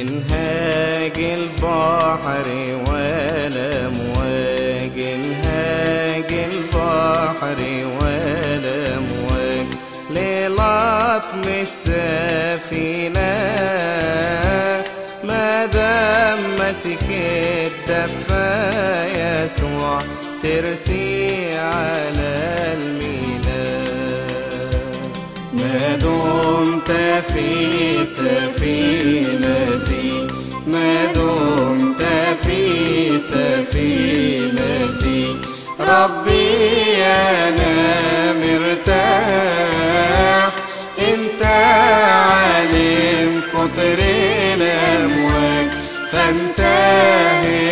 إنهاج البحر والأمواج إنهاج البحر والأمواج للطم السفينة ما دام ماسك الدفا يسوع ترسي على الميلاد ما دمت في سفينتي. ما دمت في سفينتي. ربي أنا مرتاح إنت عالم قطر الأمواج فانتهر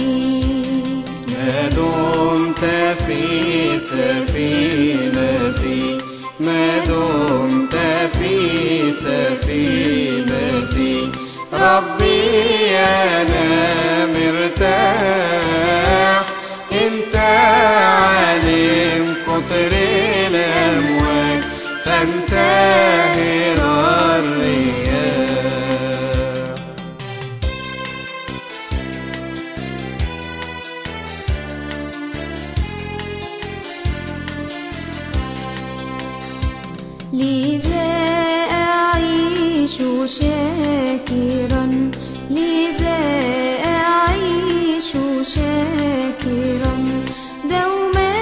في سفينتي ما دمت في سفينتي. ربي أنا مرتاح. أنت عالم قطر الأمواج فانتهر لذا أعيش شاكرا لذا أعيش شاكرا. دوما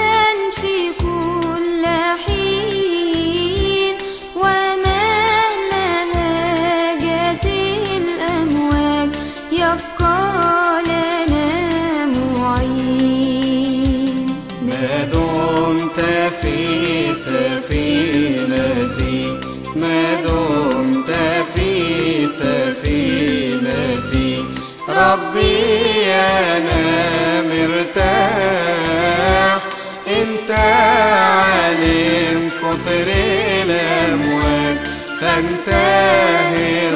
في كل حين ومهما هاجت الأمواج يبقى لنا معين. ما دمت في سفينتي ربي أنا مرتاح انت عالم قطر الأمواج فانتهر